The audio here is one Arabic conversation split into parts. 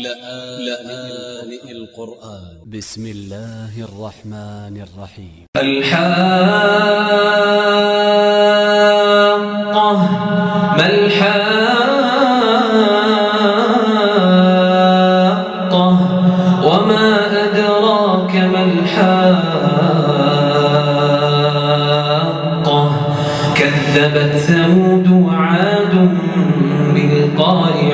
لآن القرآن. ب س م الله الرحمن الرحيم. الحاقة. ما الحاقة؟ وما أدراك ما الحاقة؟ كذبت ثمود وعاد بالقارعة.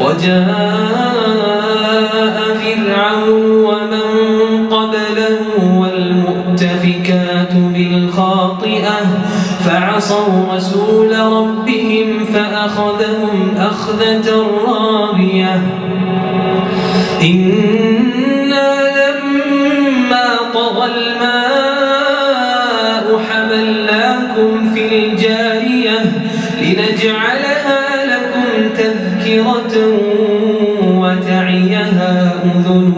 وجاء فرعون ومن قبله والمؤتفكات بالخاطئة فعصوا رسول ربهم فأخذهم أخذة رابية. إنا تذكرة وتعيها أذن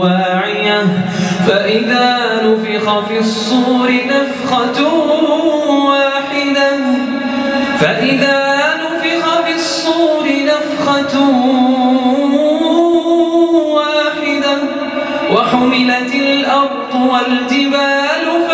واعية فإذا نفخ في الصور نفخة واحدة فإذا نفخ في الصور نفخة واحدة وحملت الأرض والجبال فدكتا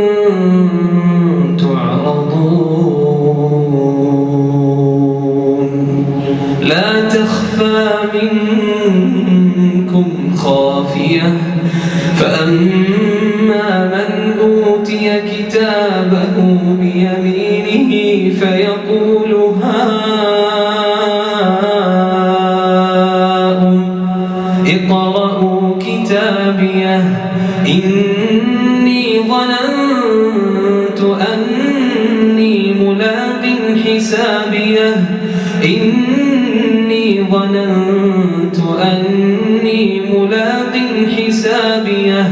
فأما من أوتي كتابه بيمينه فيقول هاؤم اقرءوا كتابيه إني ظننت أني ملاق حسابيه إني ظننت أني ملاق حسابيه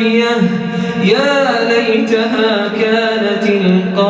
حسابيه يا ليتها كانت القاضية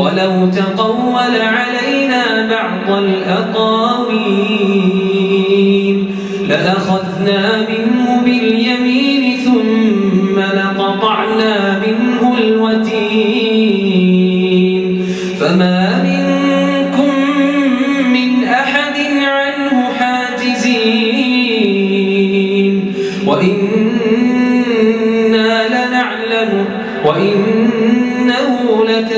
ولو تقول علينا بعض الأقاويل لأخذنا منه باليمين ثم لقطعنا منه الوتين فما